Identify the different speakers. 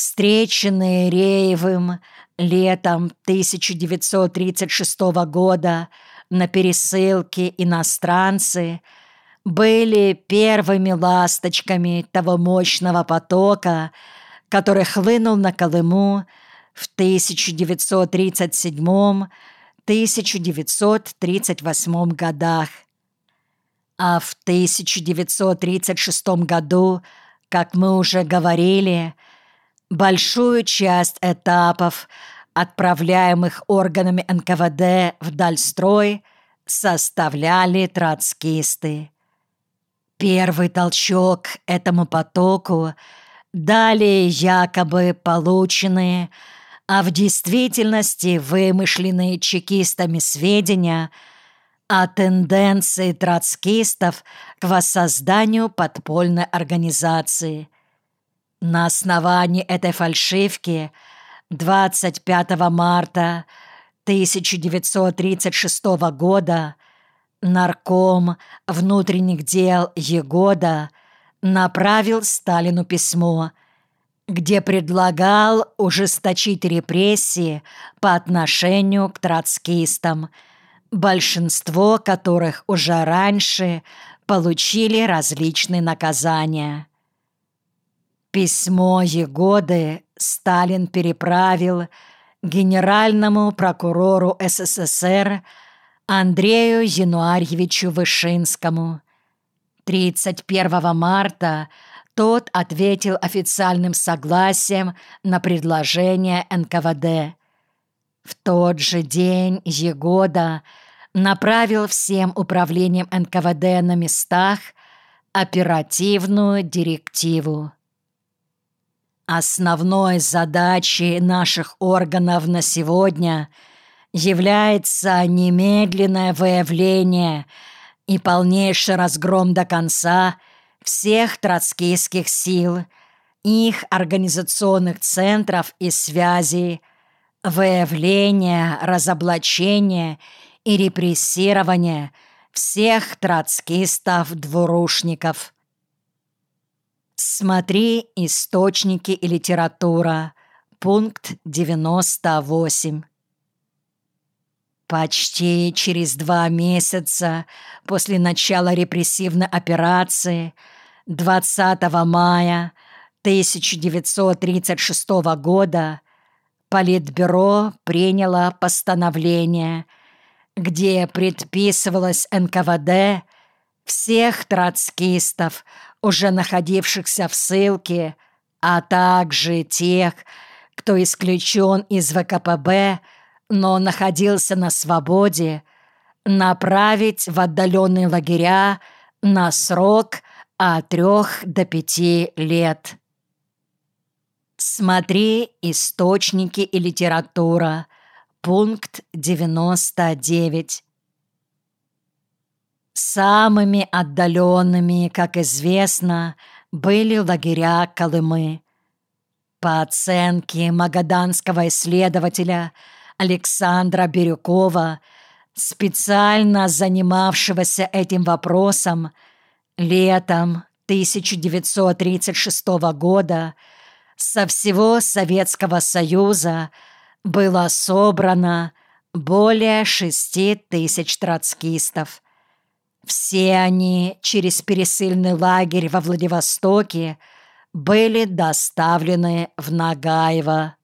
Speaker 1: встреченные Реевым летом 1936 года на пересылке иностранцы были первыми ласточками того мощного потока, который хлынул на Колыму в 1937-1938 годах. А в 1936 году, как мы уже говорили, большую часть этапов, отправляемых органами НКВД в Дальстрой, составляли троцкисты. Первый толчок этому потоку дали якобы полученные, а в действительности вымышленные чекистами сведения о тенденции троцкистов к воссозданию подпольной организации. На основании этой фальшивки 25 марта 1936 года нарком внутренних дел Егода направил Сталину письмо, где предлагал ужесточить репрессии по отношению к троцкистам, большинство которых уже раньше получили различные наказания. Письмо Егоды Сталин переправил генеральному прокурору СССР Андрею Януарьевичу Вышинскому. 31 марта тот ответил официальным согласием на предложение НКВД. В тот же день Егода направил всем управлениям НКВД на местах оперативную директиву. Основной задачей наших органов на сегодня является немедленное выявление и полнейший разгром до конца всех троцкийских сил, их организационных центров и связей, выявление, разоблачение и репрессирование всех троцкистов-двурушников – Смотри источники и литература. Пункт 98. Почти через два месяца после начала репрессивной операции 20 мая 1936 года Политбюро приняло постановление, где предписывалось НКВД всех троцкистов уже находившихся в ссылке, а также тех, кто исключен из ВКПБ, но находился на свободе, направить в отдаленные лагеря на срок от трех до пяти лет. Смотри источники и литература. Пункт 99. Самыми отдаленными, как известно, были лагеря Колымы. По оценке магаданского исследователя Александра Бирюкова, специально занимавшегося этим вопросом, летом 1936 года со всего Советского Союза было собрано более шести тысяч троцкистов – все они через пересыльный лагерь во Владивостоке были доставлены в Нагаево.